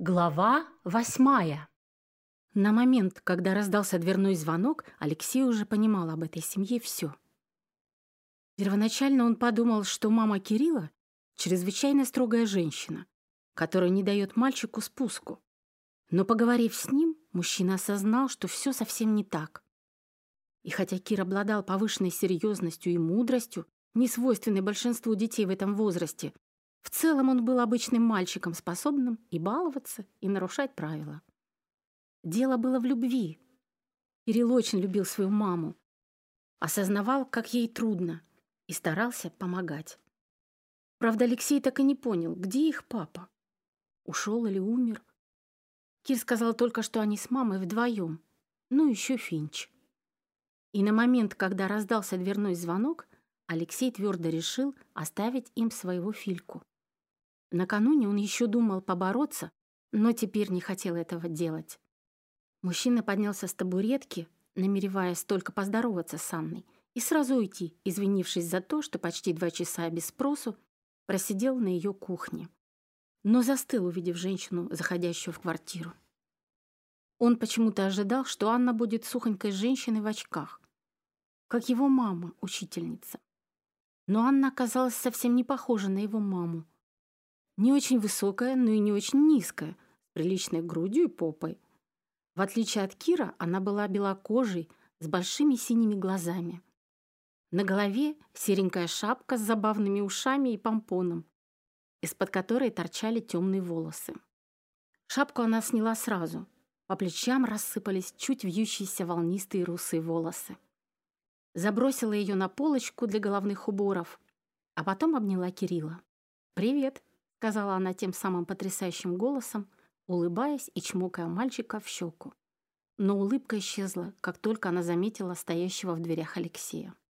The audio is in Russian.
Глава восьмая. На момент, когда раздался дверной звонок, Алексей уже понимал об этой семье все. Первоначально он подумал, что мама Кирилла — чрезвычайно строгая женщина, которая не дает мальчику спуску. Но, поговорив с ним, мужчина осознал, что все совсем не так. И хотя Кир обладал повышенной серьезностью и мудростью, не свойственной большинству детей в этом возрасте, в целом он был обычным мальчиком, способным и баловаться, и нарушать правила. Дело было в любви. Кирилл очень любил свою маму, осознавал, как ей трудно, и старался помогать. Правда, Алексей так и не понял, где их папа. Ушел или умер. Кир сказал только, что они с мамой вдвоем. Ну, еще Финч. И на момент, когда раздался дверной звонок, Алексей твердо решил оставить им своего Фильку. Накануне он еще думал побороться, но теперь не хотел этого делать. Мужчина поднялся с табуретки, намереваясь только поздороваться с Анной, и сразу уйти, извинившись за то, что почти два часа без спросу просидел на ее кухне. Но застыл, увидев женщину, заходящую в квартиру. Он почему-то ожидал, что Анна будет сухонькой женщиной в очках, как его мама, учительница. Но Анна оказалась совсем не похожа на его маму. Не очень высокая, но и не очень низкая, с приличной грудью и попой. В отличие от Кира, она была белокожей, с большими синими глазами. На голове серенькая шапка с забавными ушами и помпоном, из-под которой торчали темные волосы. Шапку она сняла сразу. По плечам рассыпались чуть вьющиеся волнистые русые волосы. Забросила ее на полочку для головных уборов, а потом обняла Кирилла. «Привет!» Сказала она тем самым потрясающим голосом, улыбаясь и чмокая мальчика в щеку. Но улыбка исчезла, как только она заметила стоящего в дверях Алексея.